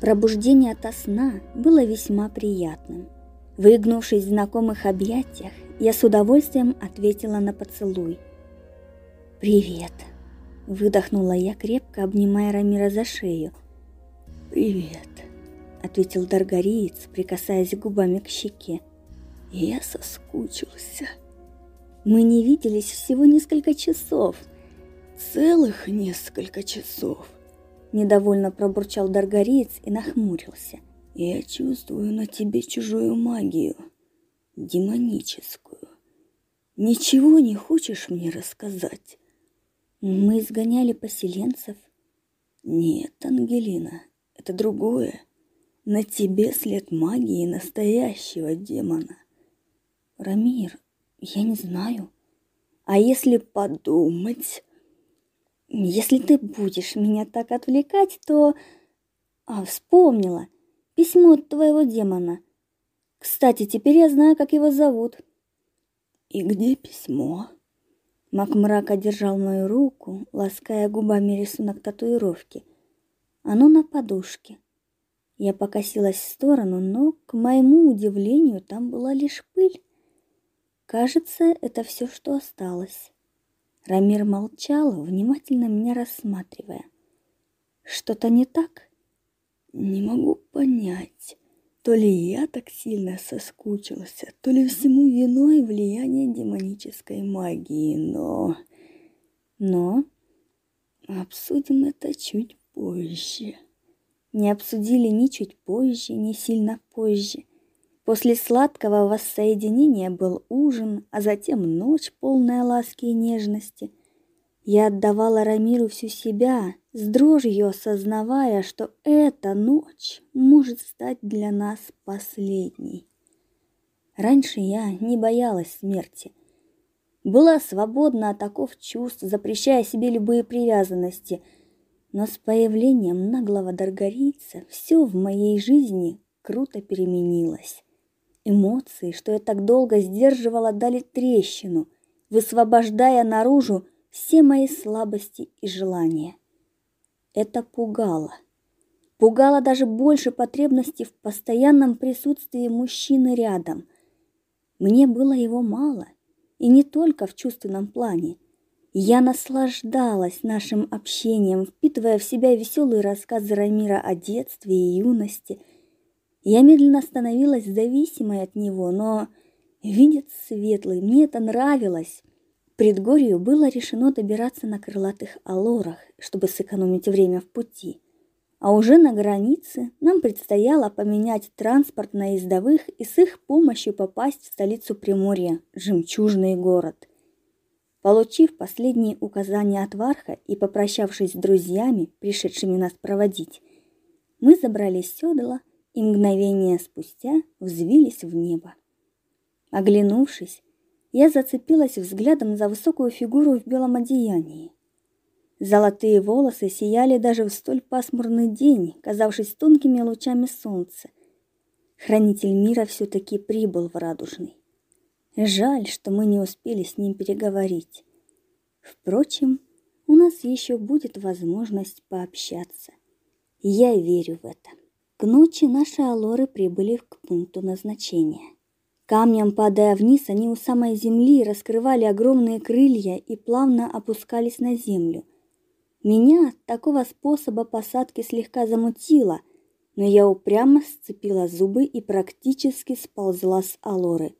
Пробуждение ото сна было весьма приятным. Выгнувшись в знакомых объятиях, я с удовольствием ответила на поцелуй. «Привет!» – выдохнула я, крепко обнимая Рамира за шею. «Привет!» – ответил Даргариец, прикасаясь губами к щеке. «Я соскучился». «Мы не виделись всего несколько часов». «Целых несколько часов», – недовольно пробурчал Даргариец и нахмурился. «Я чувствую на тебе чужую магию, демоническую. Ничего не хочешь мне рассказать?» Мы изгоняли поселенцев. Нет, Ангелина, это другое. На тебе след магии настоящего демона. Рамир, я не знаю. А если подумать? Если ты будешь меня так отвлекать, то... А, вспомнила. Письмо от твоего демона. Кстати, теперь я знаю, как его зовут. И где письмо? Мак мрака держал мою руку, лаская губами рисунок татуировки. Оно на подушке. Я покосилась в сторону, но, к моему удивлению, там была лишь пыль. Кажется, это все, что осталось. Рамир молчал, внимательно меня рассматривая. Что-то не так? Не могу понять. То ли я так сильно соскучился, то ли всему виной влияние демонической магии, но... Но... Обсудим это чуть позже. Не обсудили ни чуть позже, ни сильно позже. После сладкого воссоединения был ужин, а затем ночь, полная ласки и нежности. Я отдавала Рамиру всю себя, с дрожью осознавая, что эта ночь может стать для нас последней. Раньше я не боялась смерти. Была свободна от оков чувств, запрещая себе любые привязанности. Но с появлением наглого даргарийца все в моей жизни круто переменилось. Эмоции, что я так долго сдерживала, дали трещину, высвобождая наружу все мои слабости и желания. Это пугало. Пугало даже больше потребности в постоянном присутствии мужчины рядом. Мне было его мало, и не только в чувственном плане. Я наслаждалась нашим общением, впитывая в себя веселые рассказы Рамира о детстве и юности. Я медленно становилась зависимой от него, но, видит светлый, мне это нравилось предгорью было решено добираться на крылатых алорах, чтобы сэкономить время в пути. А уже на границе нам предстояло поменять транспорт на ездовых и с их помощью попасть в столицу Приморья, жемчужный город. Получив последние указания от Варха и попрощавшись с друзьями, пришедшими нас проводить, мы забрались в седло и мгновение спустя взвились в небо. Оглянувшись, я зацепилась взглядом за высокую фигуру в белом одеянии. Золотые волосы сияли даже в столь пасмурный день, казавшись тонкими лучами солнца. Хранитель мира все-таки прибыл в Радужный. Жаль, что мы не успели с ним переговорить. Впрочем, у нас еще будет возможность пообщаться. Я верю в это. К ночи наши алоры прибыли к пункту назначения. Камнем падая вниз, они у самой земли раскрывали огромные крылья и плавно опускались на землю. Меня такого способа посадки слегка замутило, но я упрямо сцепила зубы и практически сползла с Алоры.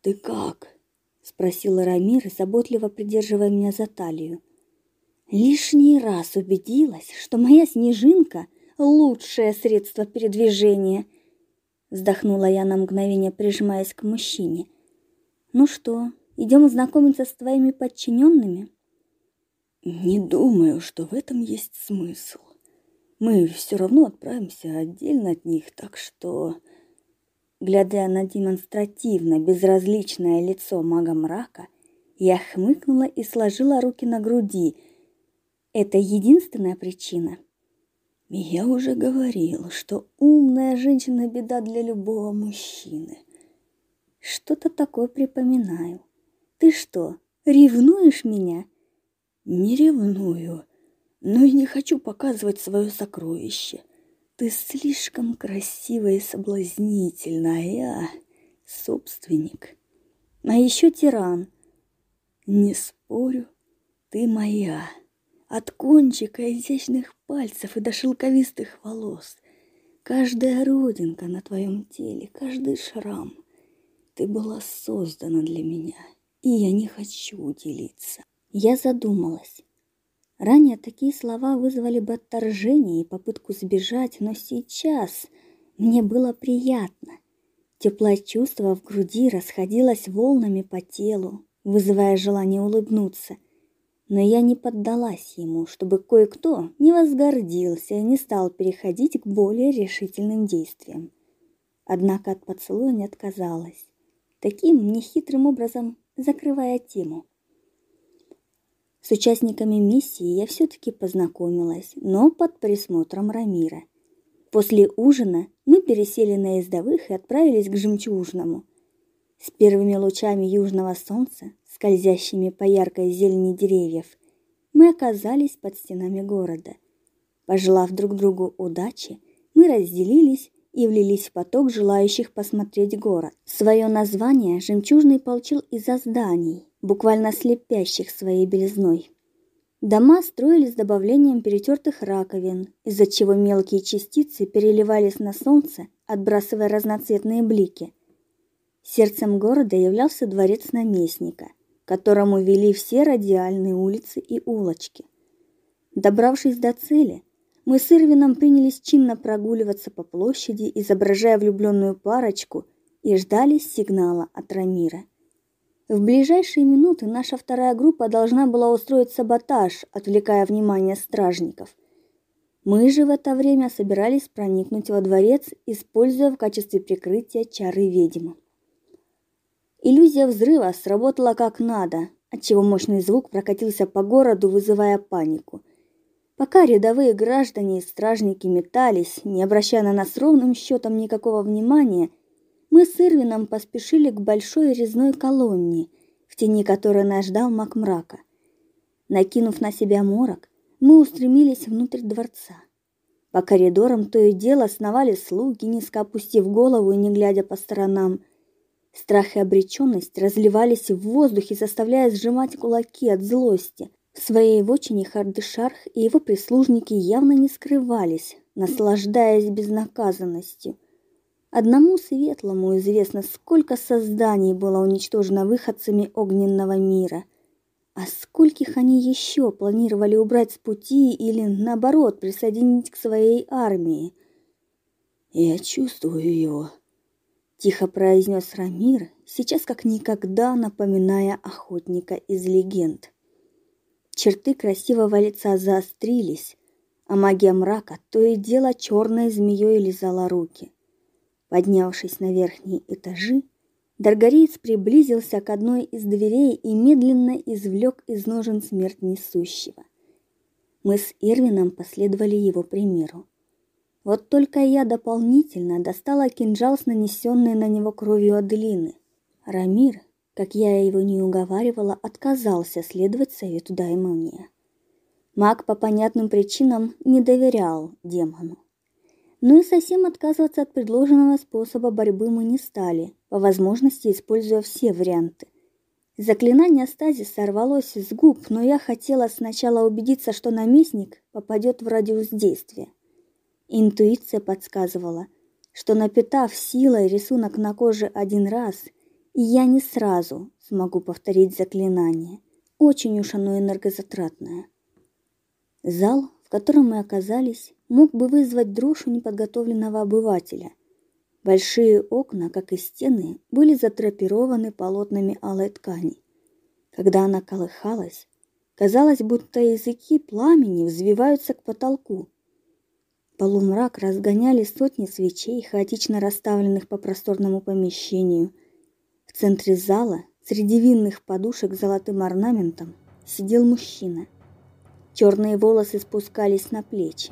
«Ты как?» — спросила Рамир, заботливо придерживая меня за талию. Лишний раз убедилась, что моя снежинка — лучшее средство передвижения — Вздохнула я на мгновение, прижимаясь к мужчине. Ну что, идем знакомиться с твоими подчиненными? Не думаю, что в этом есть смысл. Мы все равно отправимся отдельно от них, так что... Глядя на демонстративно безразличное лицо мага мрака, я хмыкнула и сложила руки на груди. Это единственная причина. Я уже говорил, что умная женщина – беда для любого мужчины. Что-то такое припоминаю. Ты что, ревнуешь меня? Не ревную, но и не хочу показывать свое сокровище. Ты слишком красива и соблазнительна, а я собственник. А еще тиран. Не спорю, ты моя. От кончика изящных пальцев и до шелковистых волос. Каждая родинка на твоем теле, каждый шрам. Ты была создана для меня, и я не хочу делиться. Я задумалась. Ранее такие слова вызвали бы отторжение и попытку сбежать, но сейчас мне было приятно. Теплое чувство в груди расходилось волнами по телу, вызывая желание улыбнуться. Но я не поддалась ему, чтобы кое-кто не возгордился и не стал переходить к более решительным действиям. Однако от поцелуя не отказалась, таким нехитрым образом закрывая тему. С участниками миссии я все-таки познакомилась, но под присмотром Рамира. После ужина мы пересели на ездовых и отправились к Жемчужному. С первыми лучами южного солнца, скользящими по яркой зелени деревьев, мы оказались под стенами города. Пожелав друг другу удачи, мы разделились и влились в поток желающих посмотреть город. Свое название «Жемчужный» получил из-за зданий, буквально слепящих своей белизной. Дома строились с добавлением перетертых раковин, из-за чего мелкие частицы переливались на солнце, отбрасывая разноцветные блики. Сердцем города являлся дворец наместника, которому вели все радиальные улицы и улочки. Добравшись до цели, мы с Ирвином принялись чинно прогуливаться по площади, изображая влюбленную парочку, и ждали сигнала от Рамира. В ближайшие минуты наша вторая группа должна была устроить саботаж, отвлекая внимание стражников. Мы же в это время собирались проникнуть во дворец, используя в качестве прикрытия чары ведьмы. Иллюзия взрыва сработала как надо, отчего мощный звук прокатился по городу, вызывая панику. Пока рядовые граждане и стражники метались, не обращая на нас ровным счетом никакого внимания, мы с Ирвином поспешили к большой резной колонне, в тени которой нас ждал маг мрака. Накинув на себя морок, мы устремились внутрь дворца. По коридорам то и дело сновали слуги, низко опустив голову и не глядя по сторонам. Страх и обреченность разливались в воздухе, заставляя сжимать кулаки от злости. В своей вотчине Хардышарх и его прислужники явно не скрывались, наслаждаясь безнаказанностью – Одному светлому известно, сколько созданий было уничтожено выходцами огненного мира, а скольких они еще планировали убрать с пути или, наоборот, присоединить к своей армии. «Я чувствую его», — тихо произнес Рамир, сейчас как никогда напоминая охотника из легенд. Черты красивого лица заострились, а магия мрака то и дело черной змеей лизала руки. Поднявшись на верхние этажи, Даргариец приблизился к одной из дверей и медленно извлек из ножен смерть несущего. Мы с Ирвином последовали его примеру. Вот только я дополнительно достала кинжал с нанесенной на него кровью Аделины. Рамир, как я его не уговаривала, отказался следовать совету Даймония. Маг по понятным причинам не доверял демону. Но и совсем отказываться от предложенного способа борьбы мы не стали, по возможности используя все варианты. Заклинание стазис сорвалось с губ, но я хотела сначала убедиться, что наместник попадет в радиус действия. Интуиция подсказывала, что напитав силой рисунок на коже один раз, я не сразу смогу повторить заклинание. Очень уж оно энергозатратное. Зал, в котором мы оказались, мог бы вызвать дрожь у неподготовленного обывателя. Большие окна, как и стены, были затрапированы полотнами алой ткани. Когда она колыхалась, казалось, будто языки пламени взвиваются к потолку. Полумрак разгоняли сотни свечей, хаотично расставленных по просторному помещению. В центре зала, среди винных подушек с золотым орнаментом, сидел мужчина. Черные волосы спускались на плечи.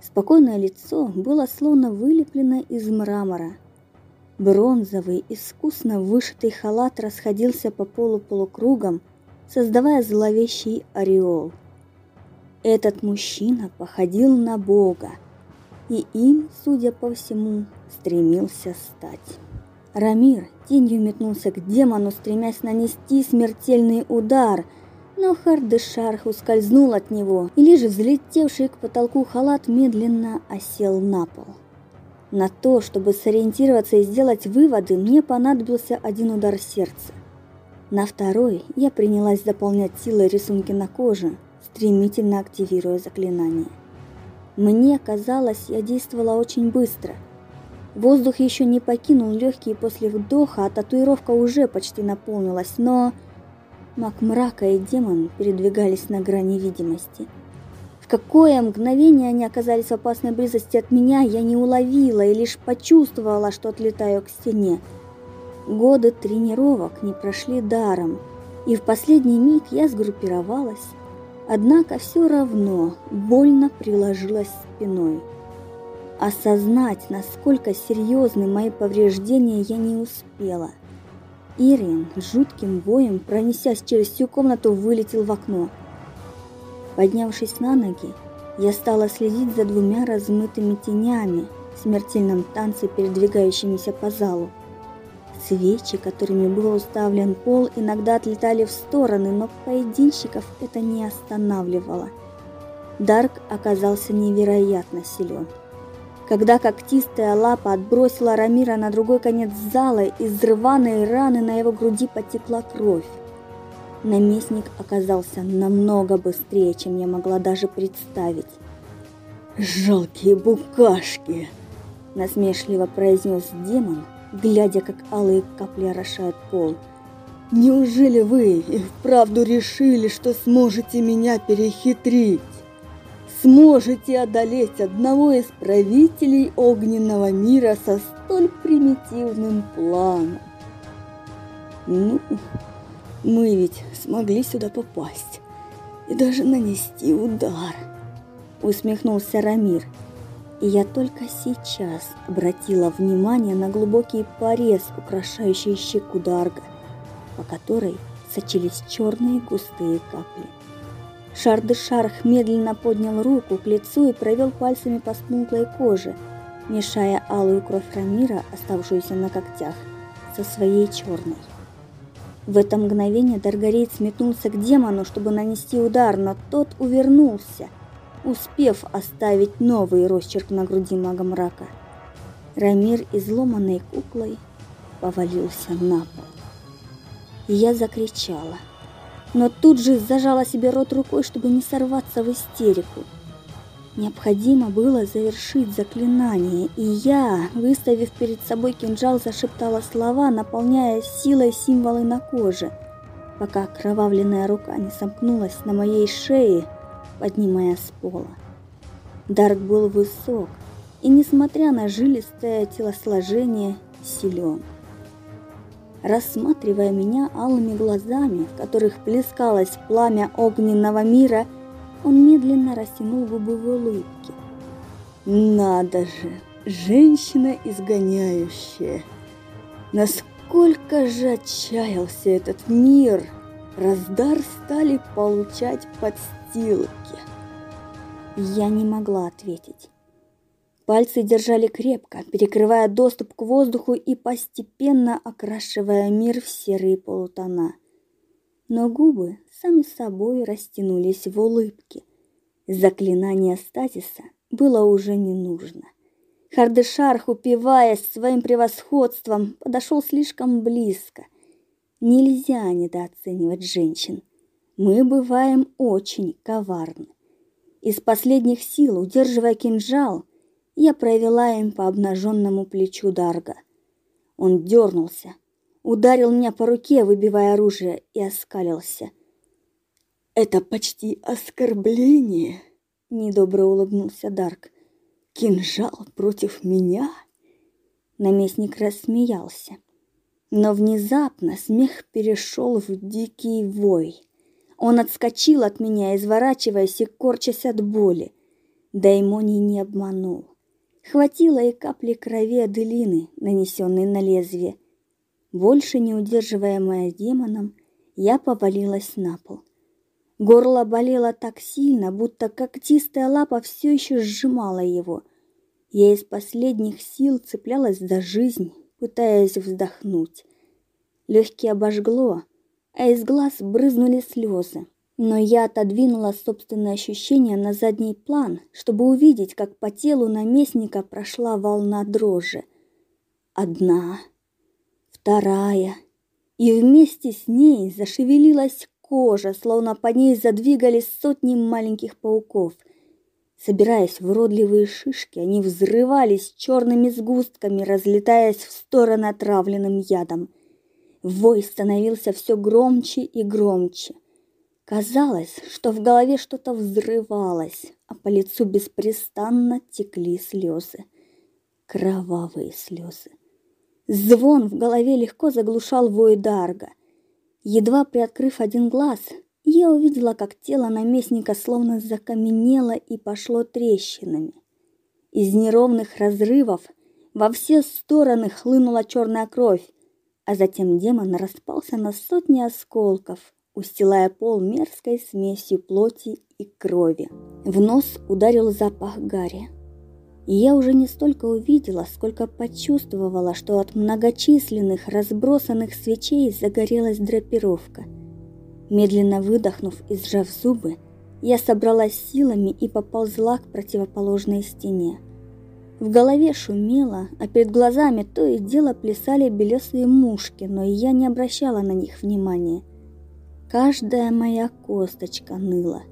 Спокойное лицо было словно вылеплено из мрамора. Бронзовый, искусно вышитый халат расходился по полу полукругом, создавая зловещий ореол. Этот мужчина походил на Бога. И им, судя по всему, стремился стать. Рамир тенью метнулся к демону, стремясь нанести смертельный удар, но Хардышарх ускользнул от него, и лишь взлетевший к потолку халат медленно осел на пол. На то, чтобы сориентироваться и сделать выводы, мне понадобился один удар сердца. На второй я принялась заполнять силой рисунки на коже, стремительно активируя заклинание. Мне казалось, я действовала очень быстро. Воздух еще не покинул легкие после вдоха, а татуировка уже почти наполнилась, но... Маг мрака и демон передвигались на грани видимости. В какое мгновение они оказались в опасной близости от меня, я не уловила и лишь почувствовала, что отлетаю к стене. Годы тренировок не прошли даром, и в последний миг я сгруппировалась, однако все равно больно приложилась спиной. Осознать, насколько серьезны мои повреждения, я не успела. Ириан жутким воем, пронесясь через всю комнату, вылетел в окно. Поднявшись на ноги, я стала следить за двумя размытыми тенями в смертельном танце, передвигающимися по залу. Свечи, которыми был уставлен пол, иногда отлетали в стороны, но поединщиков это не останавливало. Дарк оказался невероятно силен. Когда когтистая лапа отбросила Рамира на другой конец зала, из рваной раны на его груди потекла кровь. Наместник оказался намного быстрее, чем я могла даже представить. «Жалкие букашки!» – насмешливо произнес демон – глядя, как алые капли орошают пол. «Неужели вы и вправду решили, что сможете меня перехитрить? Сможете одолеть одного из правителей огненного мира со столь примитивным планом?» «Ну, мы ведь смогли сюда попасть и даже нанести удар», усмехнулся Рамир и я только сейчас обратила внимание на глубокий порез, украшающий щеку Дарга, по которой сочились черные густые капли. Шардышарх медленно поднял руку к лицу и провел пальцами по смуглой коже, мешая алую кровь Рамира, оставшуюся на когтях, со своей черной. В это мгновение Даргареец метнулся к демону, чтобы нанести удар, но тот увернулся – успев оставить новый росчерк на груди мага мрака. Рамир, изломанной куклой, повалился на пол. Я закричала, но тут же зажала себе рот рукой, чтобы не сорваться в истерику. Необходимо было завершить заклинание, и я, выставив перед собой кинжал, зашептала слова, наполняя силой символы на коже, пока окровавленная рука не сомкнулась на моей шее, поднимая с пола. Дарк был высок и, несмотря на жилистое телосложение, силен. Рассматривая меня алыми глазами, в которых плескалось пламя огненного мира, он медленно растянул губы в улыбке. «Надо же, женщина изгоняющая! Насколько же отчаялся этот мир!» Раздар стали получать подстилки. Я не могла ответить. Пальцы держали крепко, перекрывая доступ к воздуху и постепенно окрашивая мир в серые полутона. Но губы сами собой растянулись в улыбке. Заклинание статиса было уже не нужно. Хардышарх, упиваясь своим превосходством, подошел слишком близко – Нельзя недооценивать женщин. Мы бываем очень коварны. Из последних сил, удерживая кинжал, я провела им по обнаженному плечу Дарга. Он дернулся, ударил меня по руке, выбивая оружие, и оскалился. «Это почти оскорбление!» — недобро улыбнулся Дарк. «Кинжал против меня?» Наместник рассмеялся. Но внезапно смех перешел в дикий вой. Он отскочил от меня, изворачиваясь и корчась от боли. Даймоний не обманул. Хватило и капли крови Аделины, нанесенной на лезвие. Больше не удерживаемая демоном, я повалилась на пол. Горло болело так сильно, будто когтистая лапа все еще сжимала его. Я из последних сил цеплялась за жизнь, пытаясь вздохнуть. Легкие обожгло, а из глаз брызнули слезы. Но я отодвинула собственные ощущения на задний план, чтобы увидеть, как по телу наместника прошла волна дрожи. Одна, вторая, и вместе с ней зашевелилась кожа, словно по ней задвигались сотни маленьких пауков. Собираясь в уродливые шишки, они взрывались черными сгустками, разлетаясь в стороны отравленным ядом. Вой становился все громче и громче. Казалось, что в голове что-то взрывалось, а по лицу беспрестанно текли слезы. Кровавые слезы. Звон в голове легко заглушал вой Дарга. Едва приоткрыв один глаз, я увидела, как тело наместника словно закаменело и пошло трещинами. Из неровных разрывов во все стороны хлынула черная кровь, а затем демон распался на сотни осколков, устилая пол мерзкой смесью плоти и крови. В нос ударил запах гари. И я уже не столько увидела, сколько почувствовала, что от многочисленных разбросанных свечей загорелась драпировка. Медленно выдохнув и сжав зубы, я собралась силами и поползла к противоположной стене. В голове шумело, а перед глазами то и дело плясали белесые мушки, но я не обращала на них внимания – Каждая моя косточка ныла.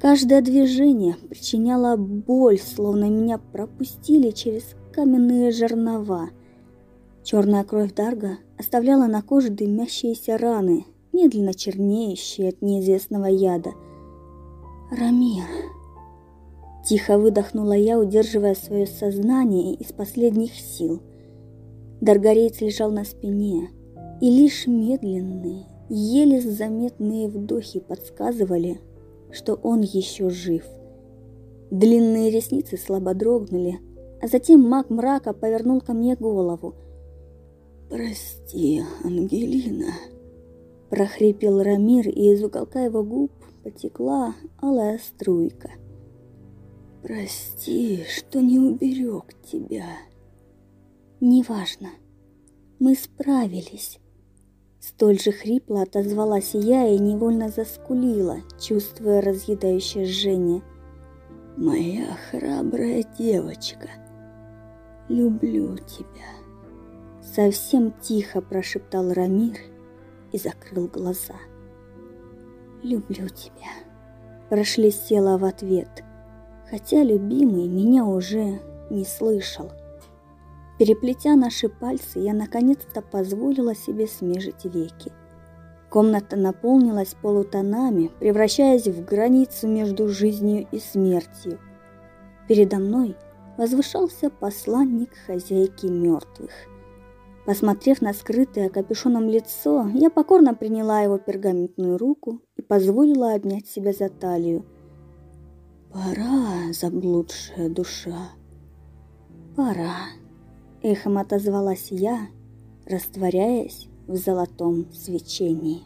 Каждое движение причиняло боль, словно меня пропустили через каменные жернова. Черная кровь Дарга оставляла на коже дымящиеся раны, медленно чернеющие от неизвестного яда. «Рамир!» Тихо выдохнула я, удерживая свое сознание из последних сил. Даргареец лежал на спине, и лишь медленные, Еле заметные вдохи подсказывали, что он еще жив. Длинные ресницы слабо дрогнули, а затем маг мрака повернул ко мне голову. «Прости, Ангелина», – прохрипел Рамир, и из уголка его губ потекла алая струйка. «Прости, что не уберег тебя». «Неважно, мы справились». Столь же хрипло отозвалась я и невольно заскулила, чувствуя разъедающее жжение. «Моя храбрая девочка, люблю тебя!» Совсем тихо прошептал Рамир и закрыл глаза. «Люблю тебя!» Прошлестела в ответ, хотя любимый меня уже не слышал. Переплетя наши пальцы, я наконец-то позволила себе смежить веки. Комната наполнилась полутонами, превращаясь в границу между жизнью и смертью. Передо мной возвышался посланник хозяйки мертвых. Посмотрев на скрытое капюшоном лицо, я покорно приняла его пергаментную руку и позволила обнять себя за талию. «Пора, заблудшая душа, пора». Эхом отозвалась я, растворяясь в золотом свечении.